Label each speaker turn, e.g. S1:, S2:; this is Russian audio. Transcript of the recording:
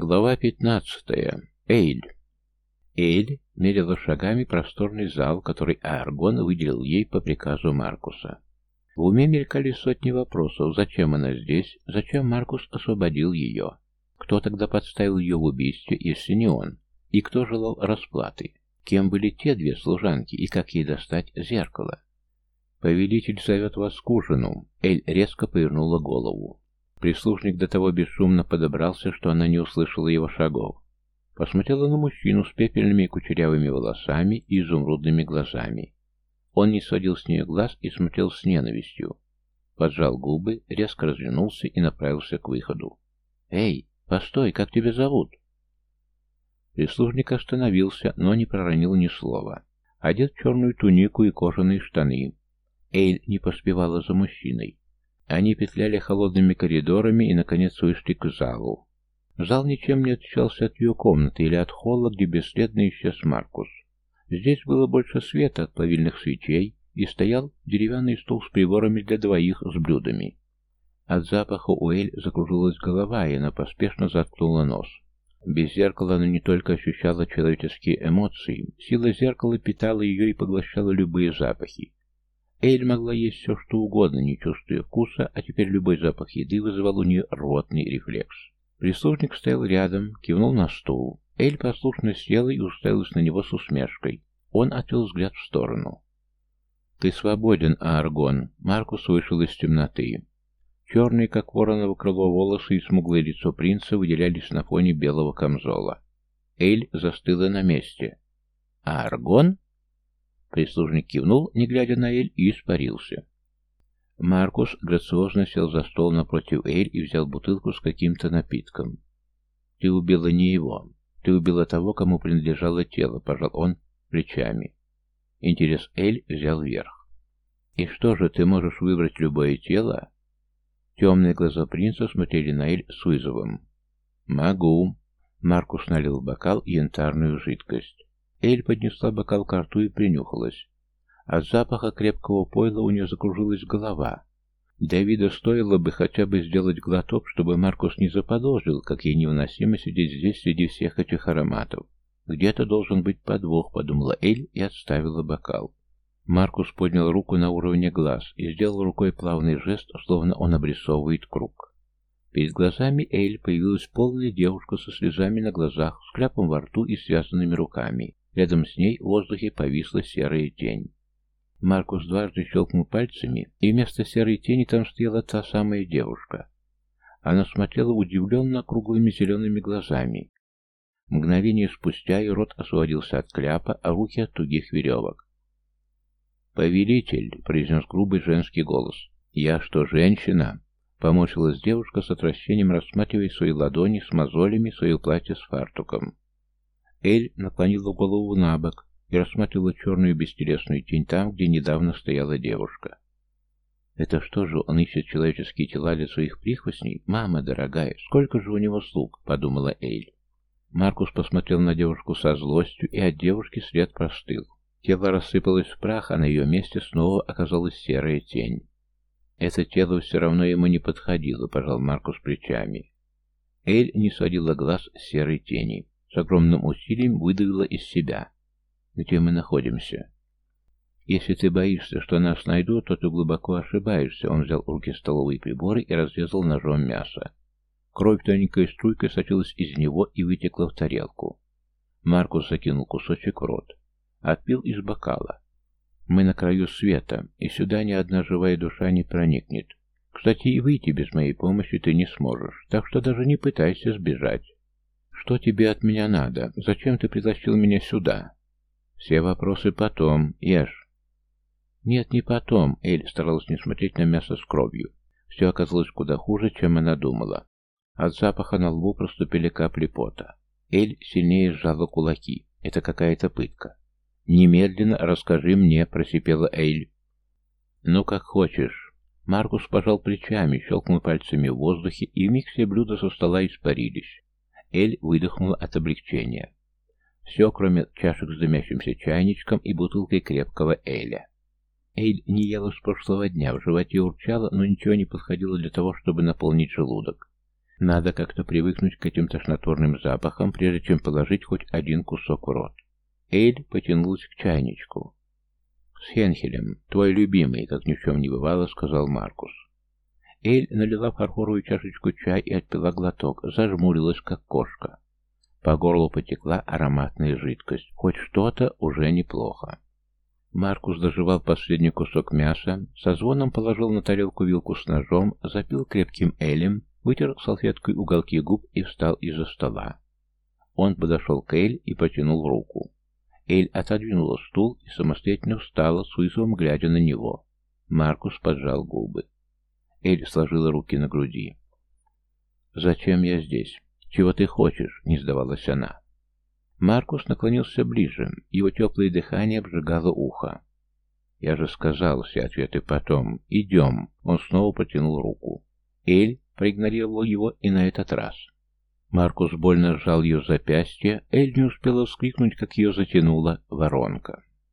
S1: Глава 15. Эйль. Эйль мерила шагами просторный зал, который Аргон выделил ей по приказу Маркуса. В уме мелькали сотни вопросов. Зачем она здесь? Зачем Маркус освободил ее? Кто тогда подставил ее в убийстве, если не он? И кто желал расплаты? Кем были те две служанки и как ей достать зеркало? «Повелитель зовет вас к ужину». Эль резко повернула голову. Прислужник до того бесшумно подобрался, что она не услышала его шагов. Посмотрела на мужчину с пепельными кучерявыми волосами и изумрудными глазами. Он не сводил с нее глаз и смотрел с ненавистью. Поджал губы, резко развернулся и направился к выходу. «Эй, постой, как тебя зовут?» Прислужник остановился, но не проронил ни слова. Одет черную тунику и кожаные штаны. Эйль не поспевала за мужчиной. Они петляли холодными коридорами и, наконец, вышли к залу. Зал ничем не отличался от ее комнаты или от холла, где бесследно исчез Маркус. Здесь было больше света от плавильных свечей, и стоял деревянный стол с приборами для двоих с блюдами. От запаха у Эль закружилась голова, и она поспешно заткнула нос. Без зеркала она не только ощущала человеческие эмоции, сила зеркала питала ее и поглощала любые запахи. Эль могла есть все, что угодно, не чувствуя вкуса, а теперь любой запах еды вызывал у нее рвотный рефлекс. Прислужник стоял рядом, кивнул на стул. Эль послушно села и уставилась на него с усмешкой. Он отвел взгляд в сторону. «Ты свободен, Аргон!» Маркус вышел из темноты. Черные, как вороново крыло, волосы и смуглое лицо принца выделялись на фоне белого камзола. Эль застыла на месте. «Аргон?» Прислужник кивнул, не глядя на Эль, и испарился. Маркус грациозно сел за стол напротив Эль и взял бутылку с каким-то напитком. «Ты убила не его. Ты убила того, кому принадлежало тело», — пожал он плечами. Интерес Эль взял верх. «И что же, ты можешь выбрать любое тело?» Темные глаза принца смотрели на Эль с вызовом. «Могу». Маркус налил в бокал янтарную жидкость. Эль поднесла бокал к рту и принюхалась. От запаха крепкого пойла у нее закружилась голова. Давида стоило бы хотя бы сделать глоток, чтобы Маркус не заподозрил, как ей невыносимо сидеть здесь среди всех этих ароматов. «Где-то должен быть подвох», — подумала Эль и отставила бокал. Маркус поднял руку на уровне глаз и сделал рукой плавный жест, словно он обрисовывает круг. Перед глазами Эль появилась полная девушка со слезами на глазах, с кляпом во рту и связанными руками. Рядом с ней в воздухе повисла серая тень. Маркус дважды щелкнул пальцами, и вместо серой тени там стояла та самая девушка. Она смотрела удивленно круглыми зелеными глазами. Мгновение спустя ее рот освободился от кляпа, а руки от тугих веревок. «Повелитель!» — произнес грубый женский голос. «Я что, женщина?» — помочилась девушка с отвращением, рассматривая свои ладони с мозолями, свое платье с фартуком. Эль наклонила голову на бок и рассматривала черную бестелесную тень там, где недавно стояла девушка. «Это что же, он ищет человеческие тела для своих прихвостней? Мама дорогая, сколько же у него слуг?» — подумала Эль. Маркус посмотрел на девушку со злостью, и от девушки след простыл. Тело рассыпалось в прах, а на ее месте снова оказалась серая тень. Это тело все равно ему не подходило, пожал Маркус плечами. Эль не сводила глаз серой тени с огромным усилием выдавила из себя. Где мы находимся? Если ты боишься, что нас найдут, то ты глубоко ошибаешься. Он взял в руки столовые приборы и разрезал ножом мясо. Кровь тоненькой струйкой сочилась из него и вытекла в тарелку. Маркус закинул кусочек в рот. Отпил из бокала. Мы на краю света, и сюда ни одна живая душа не проникнет. Кстати, и выйти без моей помощи ты не сможешь, так что даже не пытайся сбежать. «Что тебе от меня надо? Зачем ты притащил меня сюда?» «Все вопросы потом. Ешь». «Нет, не потом», — Эль старалась не смотреть на мясо с кровью. Все оказалось куда хуже, чем она думала. От запаха на лбу проступили капли пота. Эль сильнее сжала кулаки. Это какая-то пытка. «Немедленно расскажи мне», — просипела Эль. «Ну, как хочешь». Маркус пожал плечами, щелкнул пальцами в воздухе, и вмиг все блюда со стола испарились. Эль выдохнула от облегчения. Все, кроме чашек с дымящимся чайничком и бутылкой крепкого Эля. Эль не ела с прошлого дня, в животе урчала, но ничего не подходило для того, чтобы наполнить желудок. Надо как-то привыкнуть к этим тошнотворным запахам, прежде чем положить хоть один кусок в рот. Эйль потянулась к чайничку. «С Хенхелем, твой любимый, как ни в чем не бывало», — сказал Маркус. Эль налила фарфоровую чашечку чая и отпила глоток, зажмурилась, как кошка. По горлу потекла ароматная жидкость. Хоть что-то уже неплохо. Маркус доживал последний кусок мяса, со звоном положил на тарелку вилку с ножом, запил крепким элем, вытер салфеткой уголки губ и встал из-за стола. Он подошел к Эль и потянул руку. Эль отодвинула стул и самостоятельно встала, с вызовом глядя на него. Маркус поджал губы. Эль сложила руки на груди. «Зачем я здесь? Чего ты хочешь?» — не сдавалась она. Маркус наклонился ближе, его теплое дыхание обжигало ухо. «Я же сказал все ответы потом. Идем!» Он снова протянул руку. Эль проигнорировал его и на этот раз. Маркус больно сжал ее запястье, Эль не успела вскрикнуть, как ее затянула воронка.